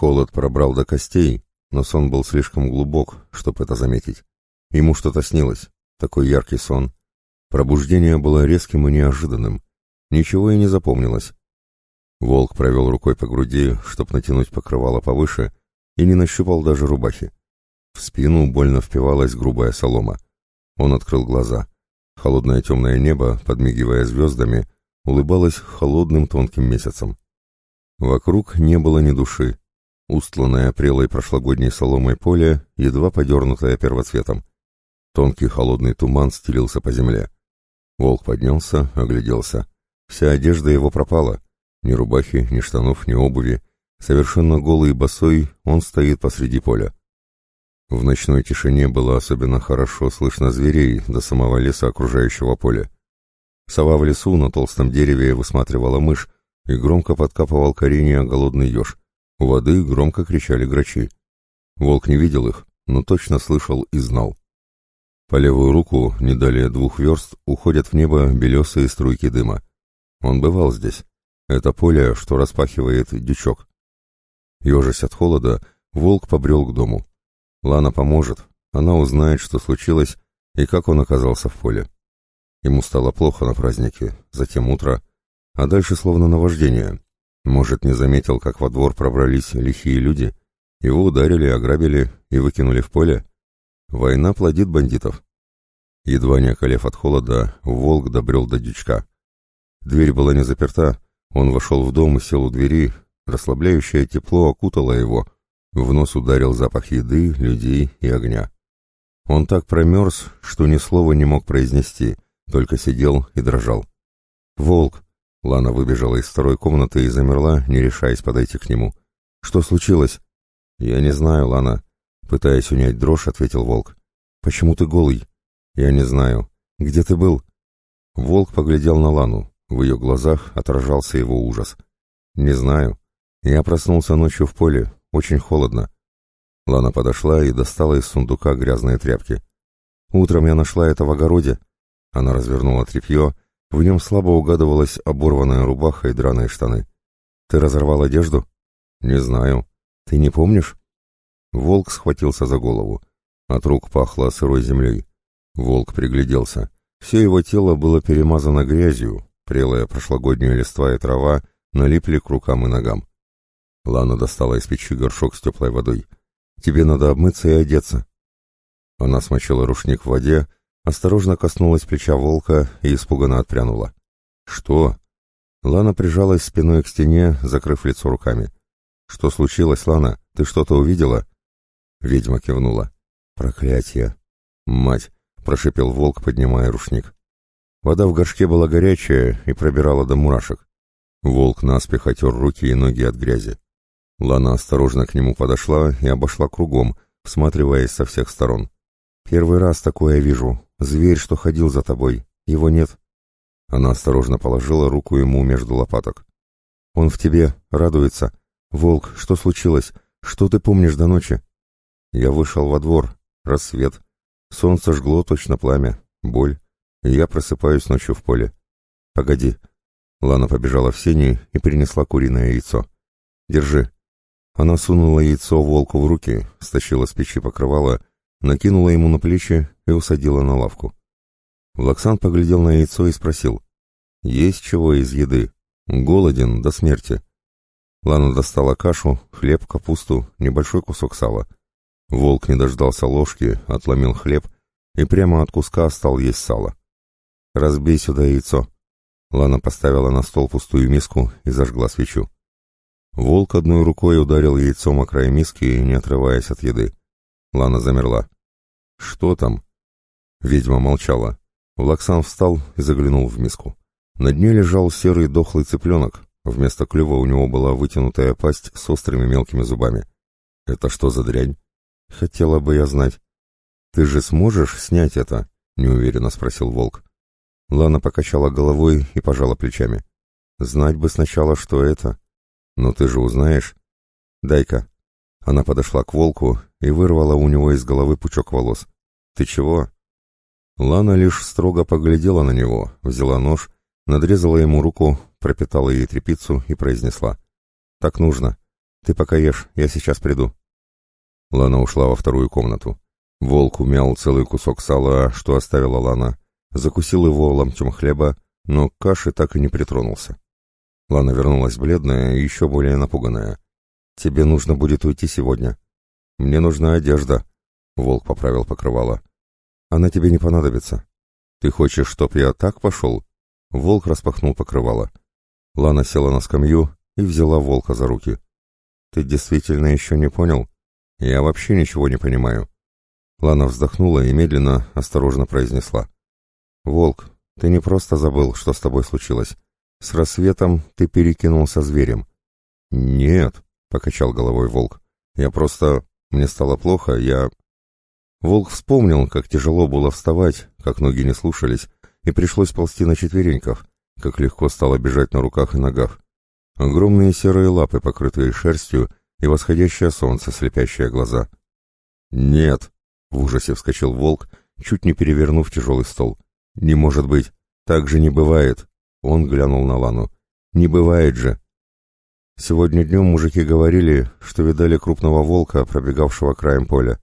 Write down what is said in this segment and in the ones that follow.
Холод пробрал до костей, но сон был слишком глубок, чтобы это заметить. Ему что-то снилось, такой яркий сон. Пробуждение было резким и неожиданным. Ничего и не запомнилось. Волк провел рукой по груди, чтоб натянуть покрывало повыше, и не нащупал даже рубахи. В спину больно впивалась грубая солома. Он открыл глаза. Холодное темное небо, подмигивая звездами, улыбалось холодным тонким месяцем. Вокруг не было ни души. Устланное прелой прошлогодней соломой поле, едва подернутое первоцветом. Тонкий холодный туман стелился по земле. Волк поднялся, огляделся. Вся одежда его пропала. Ни рубахи, ни штанов, ни обуви. Совершенно голый и босой он стоит посреди поля. В ночной тишине было особенно хорошо слышно зверей до самого леса окружающего поля. Сова в лесу на толстом дереве высматривала мышь, и громко подкапывал коренья голодный еж. У воды громко кричали грачи. Волк не видел их, но точно слышал и знал. По левую руку, не далее двух верст, уходят в небо белесые струйки дыма. Он бывал здесь. Это поле, что распахивает дючок. Ежась от холода, волк побрел к дому. Лана поможет, она узнает, что случилось и как он оказался в поле. Ему стало плохо на празднике, затем утро, а дальше словно наваждение. Может, не заметил, как во двор пробрались лихие люди, его ударили, ограбили и выкинули в поле? Война плодит бандитов. Едва не околев от холода, волк добрел до дючка. Дверь была не заперта, он вошел в дом и сел у двери, расслабляющее тепло окутало его, в нос ударил запах еды, людей и огня. Он так промерз, что ни слова не мог произнести, только сидел и дрожал. «Волк!» Лана выбежала из второй комнаты и замерла, не решаясь подойти к нему. «Что случилось?» «Я не знаю, Лана», — пытаясь унять дрожь, ответил Волк. «Почему ты голый?» «Я не знаю. Где ты был?» Волк поглядел на Лану. В ее глазах отражался его ужас. «Не знаю. Я проснулся ночью в поле. Очень холодно». Лана подошла и достала из сундука грязные тряпки. «Утром я нашла это в огороде». Она развернула тряпье в нем слабо угадывалась оборванная рубаха и драные штаны. «Ты разорвал одежду?» «Не знаю. Ты не помнишь?» Волк схватился за голову. От рук пахло сырой землей. Волк пригляделся. Все его тело было перемазано грязью, прелая прошлогодняя листва и трава налипли к рукам и ногам. Лана достала из печи горшок с теплой водой. «Тебе надо обмыться и одеться». Она смочила рушник в воде, осторожно коснулась плеча волка и испуганно отпрянула. «Что?» Лана прижалась спиной к стене, закрыв лицо руками. «Что случилось, Лана? Ты что-то увидела?» Ведьма кивнула. «Проклятие!» «Мать!» — прошипел волк, поднимая рушник. Вода в горшке была горячая и пробирала до мурашек. Волк наспех отер руки и ноги от грязи. Лана осторожно к нему подошла и обошла кругом, всматриваясь со всех сторон. «Первый раз такое вижу. Зверь, что ходил за тобой. Его нет». Она осторожно положила руку ему между лопаток. «Он в тебе, радуется. Волк, что случилось? Что ты помнишь до ночи?» Я вышел во двор. Рассвет. Солнце жгло точно пламя. Боль. И я просыпаюсь ночью в поле. «Погоди». Лана побежала в сени и принесла куриное яйцо. «Держи». Она сунула яйцо волку в руки, стащила с печи покрывало накинула ему на плечи и усадила на лавку. Лаксан поглядел на яйцо и спросил, «Есть чего из еды? Голоден до смерти». Лана достала кашу, хлеб, капусту, небольшой кусок сала. Волк не дождался ложки, отломил хлеб и прямо от куска стал есть сало. «Разбей сюда яйцо». Лана поставила на стол пустую миску и зажгла свечу. Волк одной рукой ударил яйцом о край миски, не отрываясь от еды. Лана замерла. «Что там?» Ведьма молчала. Лаксан встал и заглянул в миску. На дне лежал серый дохлый цыпленок. Вместо клюва у него была вытянутая пасть с острыми мелкими зубами. «Это что за дрянь?» «Хотела бы я знать». «Ты же сможешь снять это?» — неуверенно спросил волк. Лана покачала головой и пожала плечами. «Знать бы сначала, что это. Но ты же узнаешь. Дай-ка». Она подошла к волку и вырвала у него из головы пучок волос. «Ты чего?» Лана лишь строго поглядела на него, взяла нож, надрезала ему руку, пропитала ей тряпицу и произнесла. «Так нужно. Ты пока ешь, я сейчас приду». Лана ушла во вторую комнату. Волк умял целый кусок сала, что оставила Лана, закусил его ломтем хлеба, но к каше так и не притронулся. Лана вернулась бледная и еще более напуганная. «Тебе нужно будет уйти сегодня». «Мне нужна одежда», — Волк поправил покрывало. «Она тебе не понадобится». «Ты хочешь, чтоб я так пошел?» Волк распахнул покрывало. Лана села на скамью и взяла Волка за руки. «Ты действительно еще не понял? Я вообще ничего не понимаю». Лана вздохнула и медленно, осторожно произнесла. «Волк, ты не просто забыл, что с тобой случилось. С рассветом ты перекинулся зверем». «Нет», — покачал головой волк. «Я просто... Мне стало плохо, я...» Волк вспомнил, как тяжело было вставать, как ноги не слушались, и пришлось ползти на четвереньках, как легко стало бежать на руках и ногах. Огромные серые лапы, покрытые шерстью, и восходящее солнце, слепящее глаза. «Нет!» — в ужасе вскочил волк, чуть не перевернув тяжелый стол. «Не может быть! Так же не бывает!» Он глянул на Лану. «Не бывает же!» Сегодня днем мужики говорили, что видали крупного волка, пробегавшего краем поля.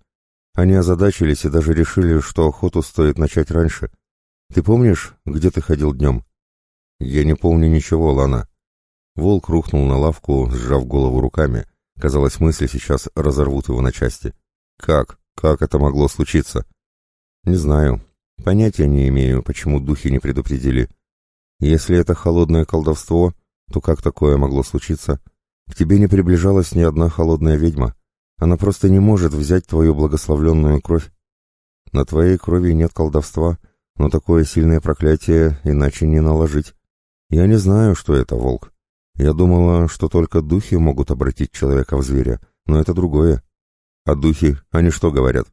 Они озадачились и даже решили, что охоту стоит начать раньше. Ты помнишь, где ты ходил днем? Я не помню ничего, Лана. Волк рухнул на лавку, сжав голову руками. Казалось, мысли сейчас разорвут его на части. Как? Как это могло случиться? Не знаю. Понятия не имею, почему духи не предупредили. Если это холодное колдовство, то как такое могло случиться? К тебе не приближалась ни одна холодная ведьма. Она просто не может взять твою благословленную кровь. На твоей крови нет колдовства, но такое сильное проклятие иначе не наложить. Я не знаю, что это волк. Я думала, что только духи могут обратить человека в зверя, но это другое. А духи, они что говорят?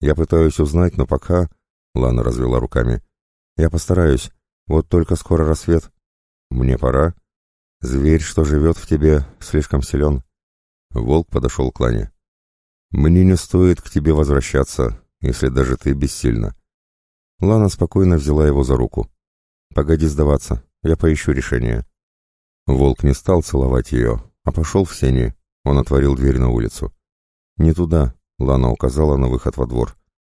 Я пытаюсь узнать, но пока... Лана развела руками. Я постараюсь. Вот только скоро рассвет. Мне пора. Зверь, что живет в тебе, слишком силен. Волк подошел к Лане. Мне не стоит к тебе возвращаться, если даже ты бессильна. Лана спокойно взяла его за руку. Погоди сдаваться, я поищу решение. Волк не стал целовать ее, а пошел в сени. Он отворил дверь на улицу. «Не туда», — Лана указала на выход во двор.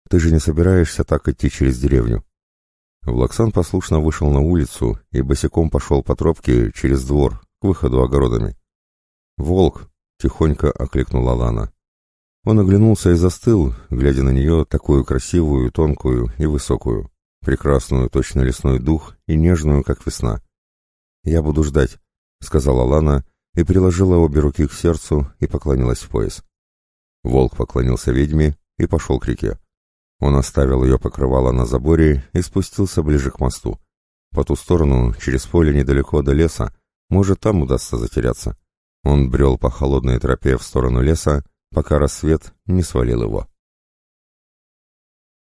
«Ты же не собираешься так идти через деревню?» Влаксан послушно вышел на улицу и босиком пошел по тропке через двор к выходу огородами. «Волк!» — тихонько окликнула Лана. Он оглянулся и застыл, глядя на нее, такую красивую, тонкую и высокую, прекрасную, точно лесной дух и нежную, как весна. «Я буду ждать», — сказала Лана и приложила обе руки к сердцу и поклонилась в пояс. Волк поклонился ведьме и пошел к реке. Он оставил ее покрывало на заборе и спустился ближе к мосту. По ту сторону, через поле недалеко до леса, может, там удастся затеряться. Он брел по холодной тропе в сторону леса, пока рассвет не свалил его.